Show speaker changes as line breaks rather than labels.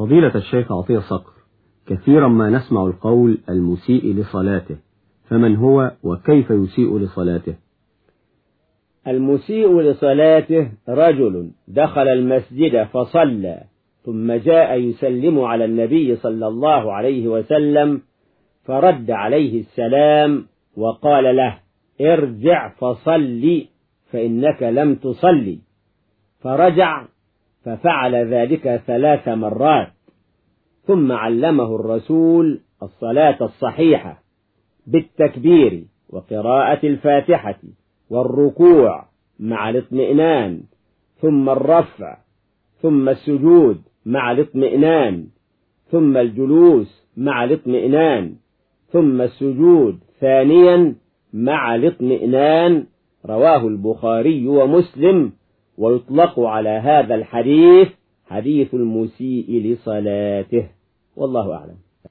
فضيلة الشيخ عطية صقر كثيرا ما نسمع القول المسيء لصلاته فمن هو وكيف يسيء لصلاته؟
المسيء لصلاته رجل دخل المسجد فصلى ثم جاء يسلم على النبي صلى الله عليه وسلم فرد عليه السلام وقال له ارجع فصل فإنك لم تصلي. فرجع ففعل ذلك ثلاث مرات. ثم علمه الرسول الصلاة الصحيحة بالتكبير وقراءة الفاتحة والركوع مع الاطمئنان ثم الرفع ثم السجود مع الاطمئنان ثم الجلوس مع الاطمئنان ثم السجود ثانيا مع الاطمئنان رواه البخاري ومسلم ويطلق على هذا الحديث حديث المسيء لصلاته. والله أعلم.